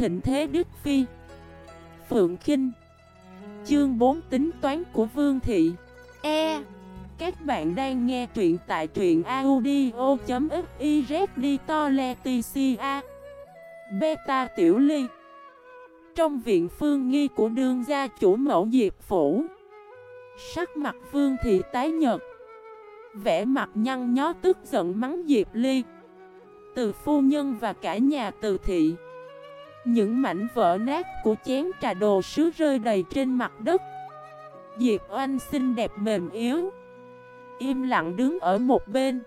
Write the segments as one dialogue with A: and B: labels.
A: thịnh thế Đức Phi. Phượng Kinh. Chương 4 tính toán của Vương Thị. E. Các bạn đang nghe truyện tại truyện audio.xyz đi to le Beta Tiểu Ly. Trong viện phương nghi của đương gia chủ mẫu Diệp Phủ, Sắc mặt Vương Thị tái nhật Vẽ mặt nhăn nhó tức giận mắng Diệp Ly. Từ phu nhân và cả nhà từ thị những mảnh vỡ nát của chén trà đồ sứ rơi đầy trên mặt đất. Diệp Oanh xinh đẹp mềm yếu Im lặng đứng ở một bên.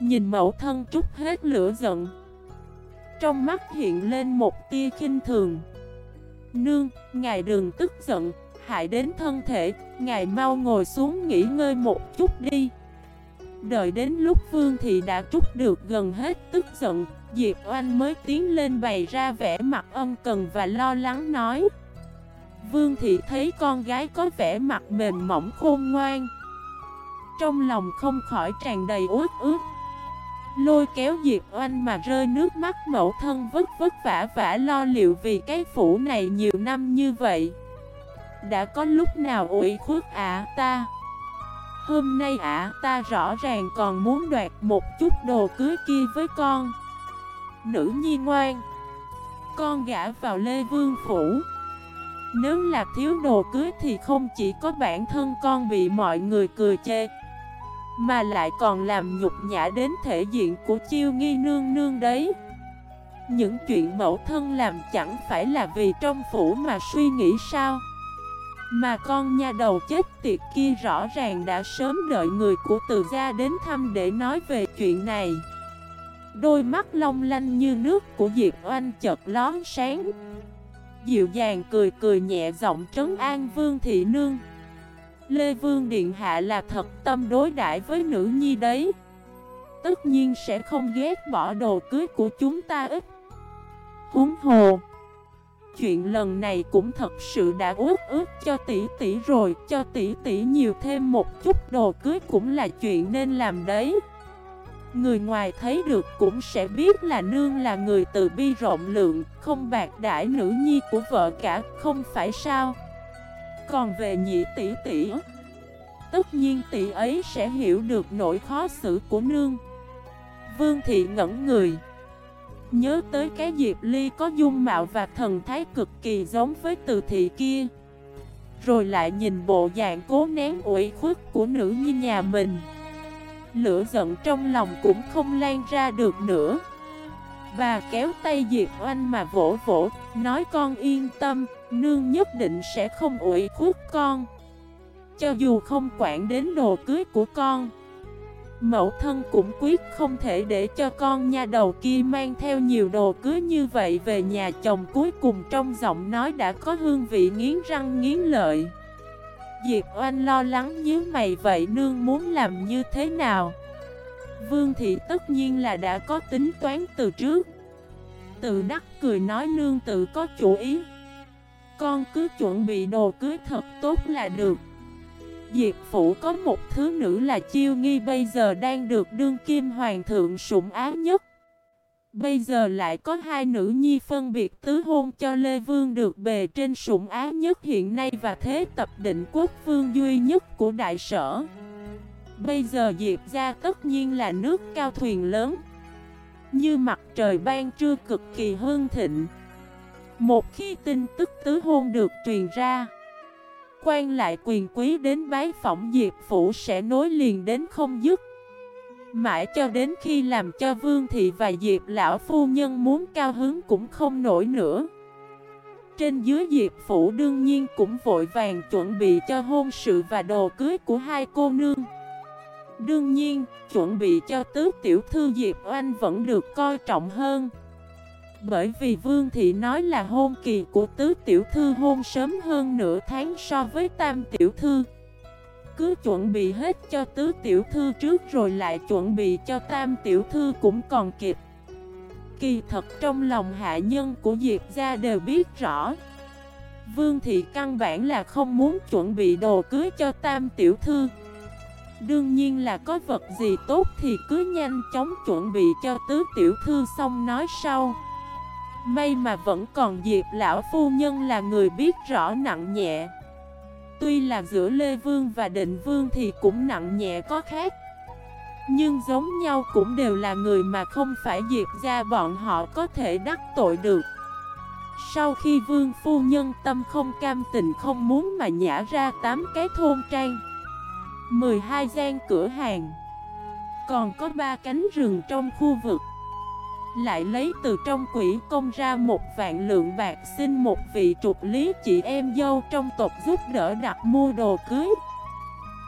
A: Nhìn mẫu thân trút hết lửa giận. Trong mắt hiện lên một tia khinh thường. Nương, ngài đừng tức giận Hại đến thân thể Ngài mau ngồi xuống nghỉ ngơi một chút đi. Đợi đến lúc Vương Thị đã trút được gần hết tức giận Diệp Oanh mới tiến lên bày ra vẻ mặt ân cần và lo lắng nói. Vương Thị thấy con gái có vẻ mặt mềm mỏng khôn ngoan. Trong lòng không khỏi tràn đầy ướt ướt Lôi kéo Diệp Oanh mà rơi nước mắt mẫu thân vất vất vả vả lo liệu vì cái phủ này nhiều năm như vậy. Đã có lúc nào ủy khuất ạ ta? Hôm nay ả ta rõ ràng còn muốn đoạt một chút đồ cưới kia với con. Nữ nhi ngoan. Con gã vào Lê Vương Phủ. Nếu là thiếu đồ cưới thì không chỉ có bản thân con bị mọi người cười chê, Mà lại còn làm nhục nhã đến thể diện của chiêu nghi nương nương đấy. Những chuyện mẫu thân làm chẳng phải là vì trong phủ mà suy nghĩ sao? Mà con nha đầu chết tiệt kia rõ ràng đã sớm đợi người của từ gia đến thăm để nói về chuyện này. Đôi mắt long lanh như nước của Diệp Oanh chợt lón sáng. Dịu dàng cười cười nhẹ giọng trấn an Vương Thị Nương. Lê Vương Điện Hạ là thật tâm đối đãi với nữ nhi đấy. Tất nhiên sẽ không ghét bỏ đồ cưới của chúng ta ít. Húng hồ, chuyện lần này cũng thật sự đã ước ước cho tỷ tỷ rồi, Cho tỷ tỷ nhiều thêm một chút đồ cưới cũng là chuyện nên làm đấy. Người ngoài thấy được cũng sẽ biết là nương là người từ bi rộng lượng, Không bạc đãi nữ nhi của vợ cả, không phải sao? Còn về nhị tỷ tỷ, Tất nhiên tỷ ấy sẽ hiểu được nỗi khó xử của nương. Vương thị ngẩn người. Nhớ tới cái Diệp Ly có dung mạo và thần thái cực kỳ giống với từ thị kia. Rồi lại nhìn bộ dạng cố nén ủi khuất của nữ như nhà mình. Lửa giận trong lòng cũng không lan ra được nữa. Bà kéo tay Diệp Oanh mà vỗ vỗ, Nói con yên tâm, Nương nhất định sẽ không ủi khuất con. Cho dù không quản đến đồ cưới của con, Mẫu thân cũng quyết không thể để cho con nha đầu kia mang theo nhiều đồ cưới như vậy về nhà chồng cuối cùng. Trong giọng nói đã có hương vị nghiến răng nghiến lợi. Diệp Oanh lo lắng nhíu mày vậy nương muốn làm như thế nào? Vương thị tất nhiên là đã có tính toán từ trước. Tự đắc cười nói nương tự có chủ ý. Con cứ chuẩn bị đồ cưới thật tốt là được. Diệp Phủ có một thứ nữ là chiêu nghi bây giờ đang được đương kim hoàng thượng sủng áo nhất. Bây giờ lại có hai nữ nhi phân biệt tứ hôn cho Lê Vương được bề trên sủng ái nhất hiện nay và thế tập định quốc vương duy nhất của đại sở. Bây giờ Diệp gia tất nhiên là nước cao thuyền lớn. Như mặt trời ban trưa cực kỳ hương thịnh. Một khi tin tức tứ hôn được truyền ra, quan lại quyền quý đến bái phỏng Diệp Phủ sẽ nối liền đến không dứt. Mãi cho đến khi làm cho Vương Thị và Diệp Lão Phu Nhân muốn cao hứng cũng không nổi nữa. Trên dưới Diệp Phủ đương nhiên cũng vội vàng chuẩn bị cho hôn sự và đồ cưới của hai cô nương. Đương nhiên, chuẩn bị cho tứ tiểu thư Diệp Oanh vẫn được coi trọng hơn. Bởi vì Vương Thị nói là hôn kỳ của tứ tiểu thư hôn sớm hơn nửa tháng so với tam tiểu thư cứ chuẩn bị hết cho tứ tiểu thư trước rồi lại chuẩn bị cho tam tiểu thư cũng còn kịp. Kỳ thật trong lòng hạ nhân của Diệp gia đều biết rõ. Vương Thị căn bản là không muốn chuẩn bị đồ cưới cho tam tiểu thư. Đương nhiên là có vật gì tốt thì cứ nhanh chóng chuẩn bị cho tứ tiểu thư xong nói sau. May mà vẫn còn Diệp lão phu nhân là người biết rõ nặng nhẹ. Tuy là giữa Lê Vương và Định Vương thì cũng nặng nhẹ có khác. Nhưng giống nhau cũng đều là người mà không phải Diệp ra bọn họ có thể đắc tội được. Sau khi Vương phu nhân tâm không cam tình không muốn mà nhả ra 8 cái thôn trang 12 gian cửa hàng, Còn có 3 cánh rừng trong khu vực lại lấy từ trong quỷ công ra một vạn lượng bạc. Xin một vị trục lý chị em dâu trong tộc giúp đỡ đặt mua đồ cưới.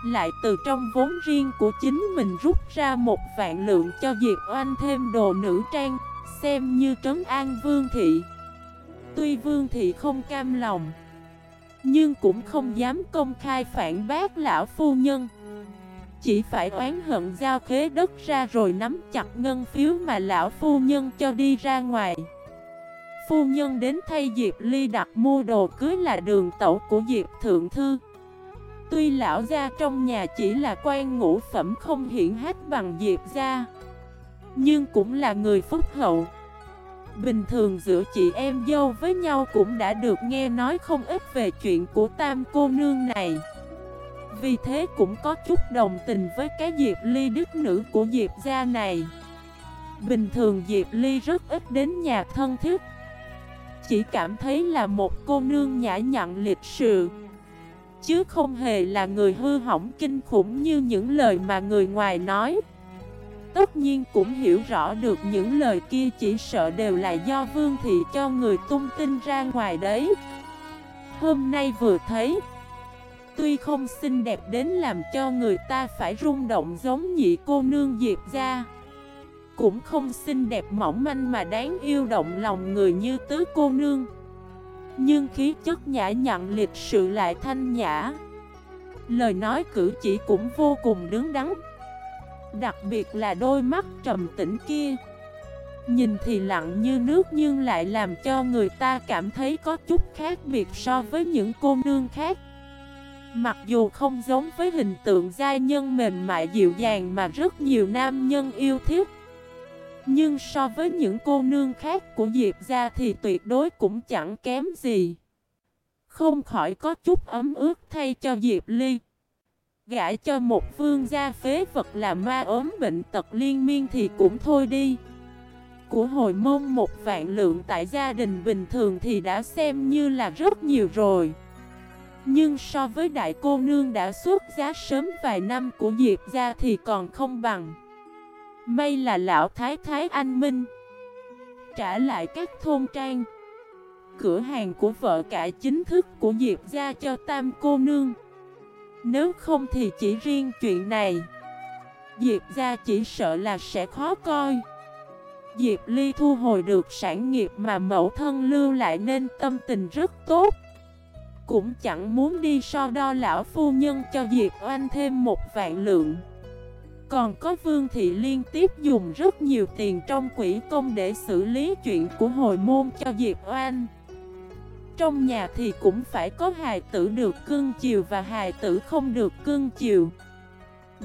A: Lại từ trong vốn riêng của chính mình rút ra một vạn lượng cho Diệp Oanh thêm đồ nữ trang. Xem như trấn an Vương Thị. Tuy Vương Thị không cam lòng, Nhưng cũng không dám công khai phản bác lão phu nhân chỉ phải oán hận giao khế đất ra rồi nắm chặt ngân phiếu mà lão phu nhân cho đi ra ngoài. Phu nhân đến thay Diệp Ly đặt mua đồ cưới là đường tẩu của Diệp Thượng Thư. Tuy lão gia trong nhà chỉ là quan ngũ phẩm không hiển hách bằng Diệp gia, Nhưng cũng là người phúc hậu. Bình thường giữa chị em dâu với nhau cũng đã được nghe nói không ít về chuyện của tam cô nương này vì thế cũng có chút đồng tình với cái Diệp Ly đức nữ của Diệp gia này. Bình thường Diệp Ly rất ít đến nhà thân thiết. Chỉ cảm thấy là một cô nương nhã nhặn lịch sự. Chứ không hề là người hư hỏng kinh khủng như những lời mà người ngoài nói. Tất nhiên cũng hiểu rõ được những lời kia chỉ sợ đều là do Vương Thị cho người tung tin ra ngoài đấy. Hôm nay vừa thấy Tuy không xinh đẹp đến làm cho người ta phải rung động giống nhị cô nương Diệp ra Cũng không xinh đẹp mỏng manh mà đáng yêu động lòng người như tứ cô nương. Nhưng khí chất nhã nhặn lịch sự lại thanh nhã. Lời nói cử chỉ cũng vô cùng đứng đắn, Đặc biệt là đôi mắt trầm tĩnh kia. Nhìn thì lặng như nước nhưng lại làm cho người ta cảm thấy có chút khác biệt so với những cô nương khác. Mặc dù không giống với hình tượng giai nhân mềm mại dịu dàng mà rất nhiều nam nhân yêu thích, Nhưng so với những cô nương khác của Diệp gia thì tuyệt đối cũng chẳng kém gì. Không khỏi có chút ấm ướt thay cho Diệp Ly. Gãi cho một vương gia phế vật là ma ốm bệnh tật liên miên thì cũng thôi đi. Của hồi môn một vạn lượng tại gia đình bình thường thì đã xem như là rất nhiều rồi nhưng so với đại cô nương đã xuất giá sớm vài năm của Diệp gia thì còn không bằng. May là lão thái thái anh minh Trả lại các thôn trang. Cửa hàng của vợ cả chính thức của Diệp gia cho tam cô nương. Nếu không thì chỉ riêng chuyện này. Diệp gia chỉ sợ là sẽ khó coi. Diệp Ly thu hồi được sản nghiệp mà mẫu thân lưu lại nên tâm tình rất tốt cũng chẳng muốn đi so đo lão phu nhân cho Diệp Oanh thêm một vạn lượng. Còn có Vương Thị liên tiếp dùng rất nhiều tiền trong quỹ công để xử lý chuyện của hồi môn cho Diệp Oanh. Trong nhà thì cũng phải có hài tử được cưng chiều và hài tử không được cưng chiều.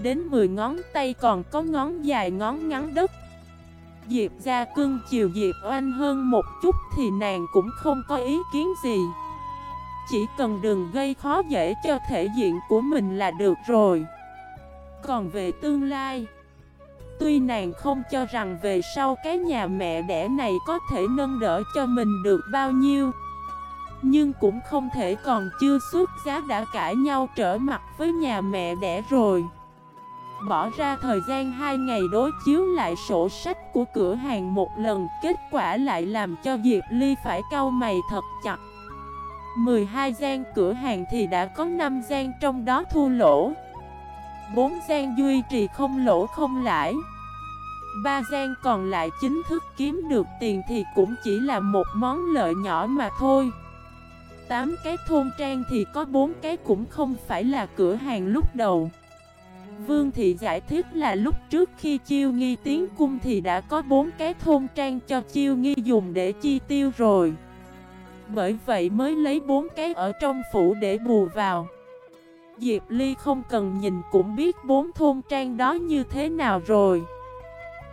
A: Đến 10 ngón tay còn có ngón dài ngón ngắn đất. Diệp ra cưng chiều Diệp Oanh hơn một chút thì nàng cũng không có ý kiến gì chỉ cần đừng gây khó dễ cho thể diện của mình là được rồi. Còn về tương lai, Tuy nàng không cho rằng về sau cái nhà mẹ đẻ này có thể nâng đỡ cho mình được bao nhiêu, Nhưng cũng không thể còn chưa xuất giá đã cãi nhau trở mặt với nhà mẹ đẻ rồi. Bỏ ra thời gian 2 ngày đối chiếu lại sổ sách của cửa hàng một lần, Kết quả lại làm cho Diệp Ly phải cau mày thật chặt. 12 gian cửa hàng thì đã có 5 gian trong đó thua lỗ. 4 gian duy trì không lỗ không lãi. 3 gian còn lại chính thức kiếm được tiền thì cũng chỉ là một món lợi nhỏ mà thôi. 8 cái thôn trang thì có 4 cái cũng không phải là cửa hàng lúc đầu. Vương Thị giải thích là lúc trước khi chiêu nghi tiến cung thì đã có 4 cái thôn trang cho chiêu nghi dùng để chi tiêu rồi bởi vậy mới lấy bốn cái ở trong phủ để bù vào. Diệp Ly không cần nhìn cũng biết bốn thôn trang đó như thế nào rồi.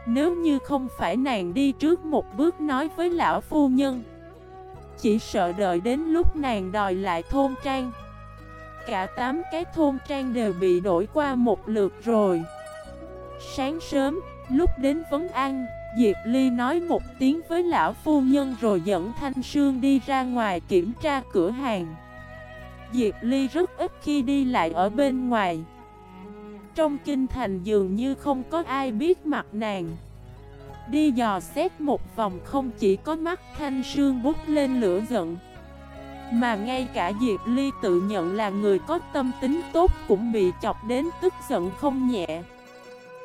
A: Nếu như không phải nàng đi trước một bước nói với lão phu nhân Chỉ sợ đợi đến lúc nàng đòi lại thôn trang. Cả tám cái thôn trang đều bị đổi qua một lượt rồi. Sáng sớm, lúc đến vấn ăn Diệp Ly nói một tiếng với lão phu nhân rồi dẫn Thanh Sương đi ra ngoài kiểm tra cửa hàng. Diệp Ly rất ít khi đi lại ở bên ngoài. Trong kinh thành dường như không có ai biết mặt nàng. Đi dò xét một vòng không chỉ có mắt Thanh Sương bút lên lửa giận, Mà ngay cả Diệp Ly tự nhận là người có tâm tính tốt cũng bị chọc đến tức giận không nhẹ.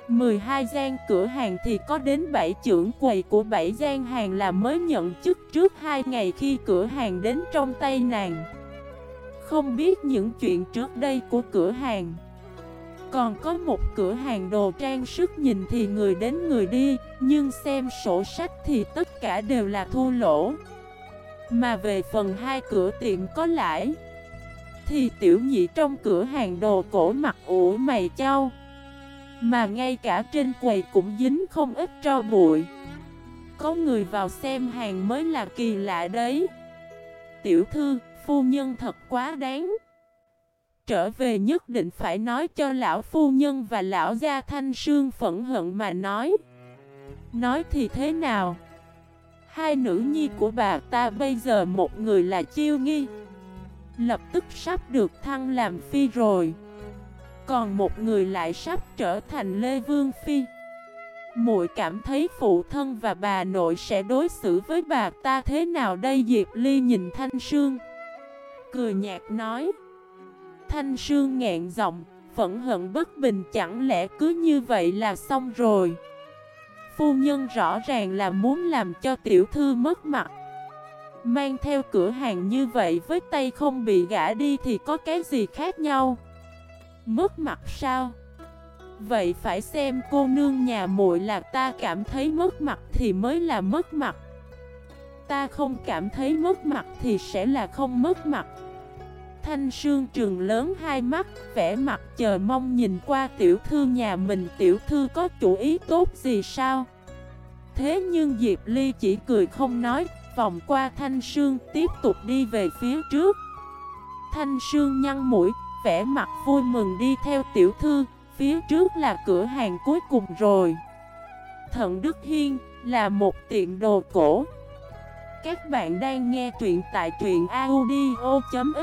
A: 12 gian cửa hàng thì có đến 7 trưởng quầy của 7 gian hàng là mới nhận chức trước 2 ngày khi cửa hàng đến trong tay nàng. Không biết những chuyện trước đây của cửa hàng. Còn có một cửa hàng đồ trang sức nhìn thì người đến người đi, Nhưng xem sổ sách thì tất cả đều là thua lỗ. Mà về phần hai cửa tiệm có lãi, Thì tiểu nhị trong cửa hàng đồ cổ mặt ủ mày trao mà ngay cả trên quầy cũng dính không ít tro bụi. Có người vào xem hàng mới là kỳ lạ đấy. Tiểu thư, phu nhân thật quá đáng. Trở về nhất định phải nói cho lão phu nhân và lão gia thanh sương phẫn hận mà nói. Nói thì thế nào? Hai nữ nhi của bà ta bây giờ một người là chiêu nghi. Lập tức sắp được thăng làm phi rồi còn một người lại sắp trở thành Lê Vương Phi. Muội cảm thấy phụ thân và bà nội sẽ đối xử với bà ta thế nào đây? Diệp Ly nhìn Thanh Sương, Cười nhạt nói. Thanh Sương nghẹn giọng, Phẫn hận bất bình, chẳng lẽ cứ như vậy là xong rồi? Phu nhân rõ ràng là muốn làm cho tiểu thư mất mặt. Mang theo cửa hàng như vậy với tay không bị gã đi thì có cái gì khác nhau? Mất mặt sao? Vậy phải xem cô nương nhà muội là ta cảm thấy mất mặt thì mới là mất mặt Ta không cảm thấy mất mặt thì sẽ là không mất mặt Thanh Sương trường lớn hai mắt, vẻ mặt chờ mong nhìn qua tiểu thư nhà mình tiểu thư có chủ ý tốt gì sao? Thế nhưng Diệp Ly chỉ cười không nói, vòng qua Thanh Sương tiếp tục đi về phía trước Thanh Sương nhăn mũi, vẻ mặt vui mừng đi theo tiểu thư, phía trước là cửa hàng cuối cùng rồi. Thận Đức Hiên là một tiệm đồ cổ. Các bạn đang nghe truyện tại truyện audio.fif